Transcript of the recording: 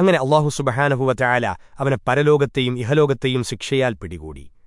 അങ്ങനെ അള്ളാഹു സുബഹാനഹുവ ചായാല അവനെ പരലോകത്തെയും ഇഹലോകത്തെയും ശിക്ഷയാൽ പിടികൂടി.